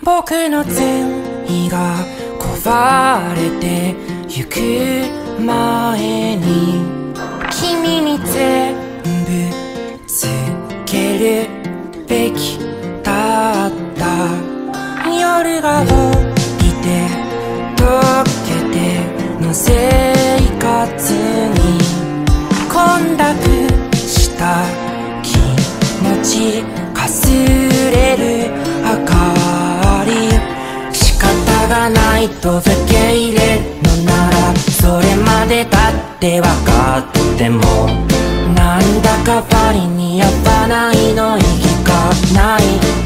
僕の善意が壊れてゆく前に君に全部つけるべきだった。夜が起きて溶けての生と付け入れるのならそれまでだって分かってもなんだかパリに合わないの意義がない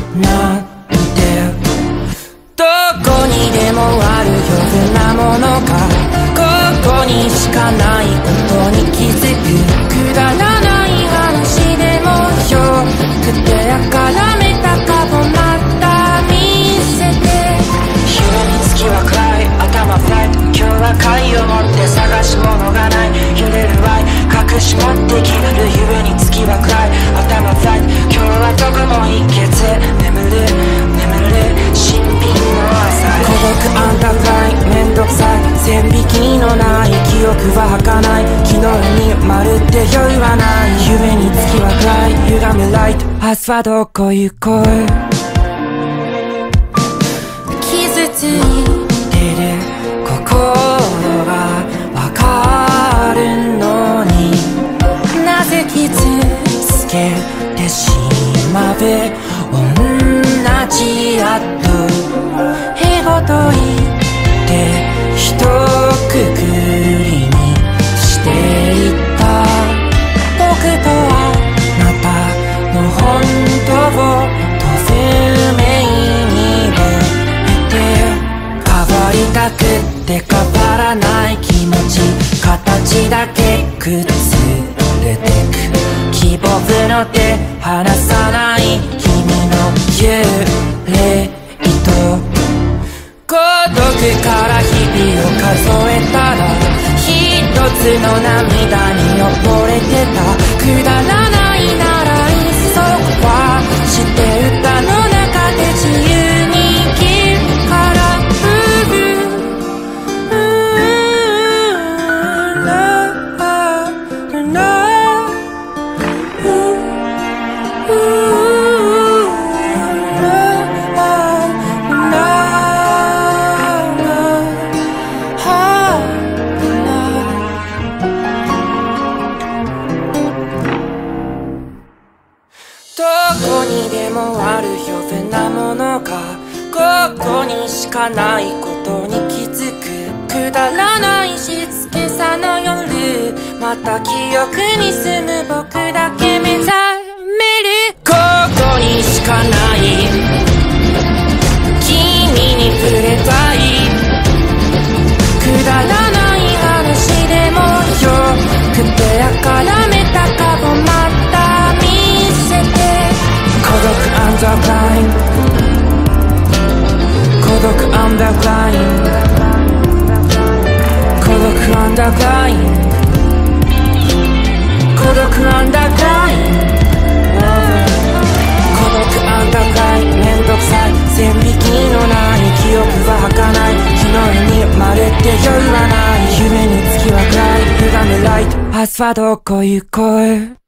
儚い。昨日にまるで酔いはない。夢に月は暗い。歪むライト明日はどこ行こうけ崩れてく希望の手離さない君の幽霊と孤独から日々を数えたら一つの涙に溺れてたくだらないるようなものがここにしかないことに気づくくだらない静けさの夜また記憶に住む僕だけ目覚めるここにしかない君に触れたいくだらない話でもよくてあからめた顔また見せて孤独アンダーグライン孤独アンダーグライン孤独アンダーグライン孤独アンダーグライン孤独アンダーグラインめんどくさい。線引きのない記憶は儚い。昨日にまるで余裕はない。夢に月は暗い。歪むライト明日はどこ行こう